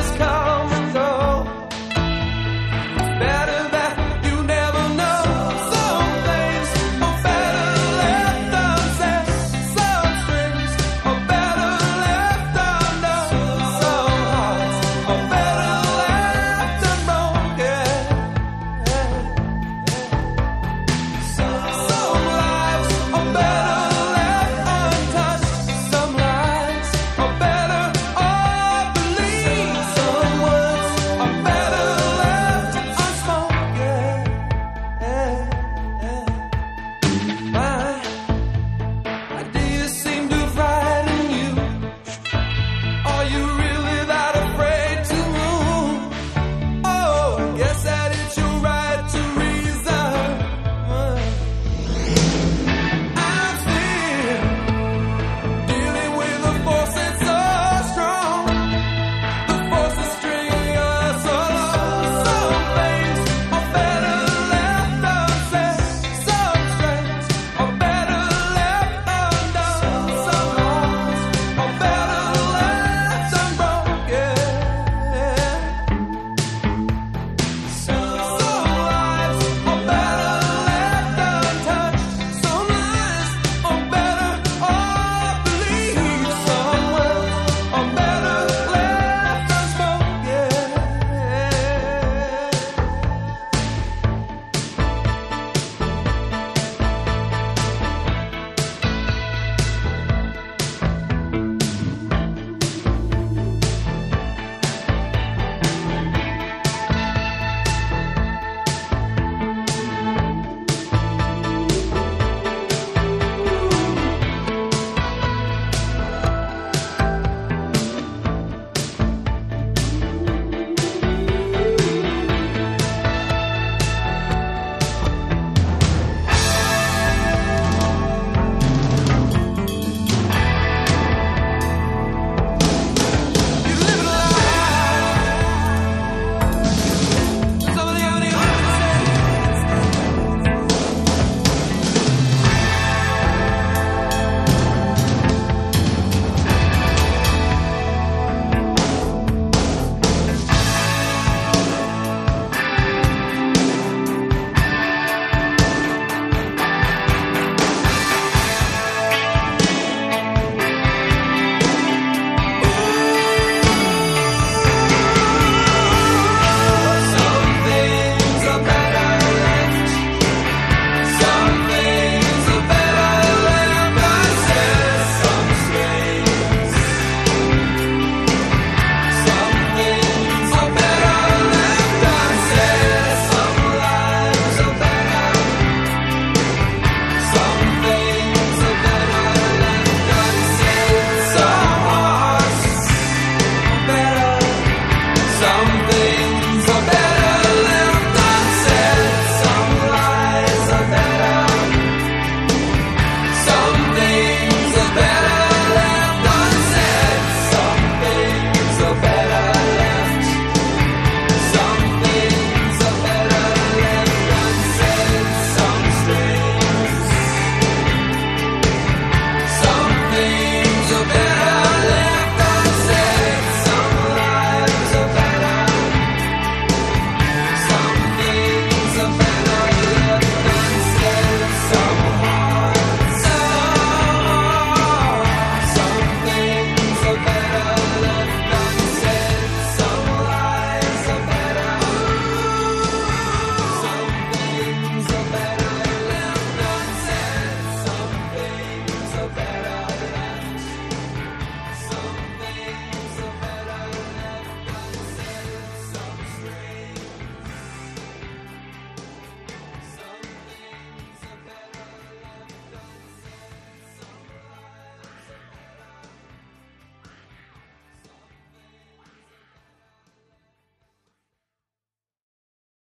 this car.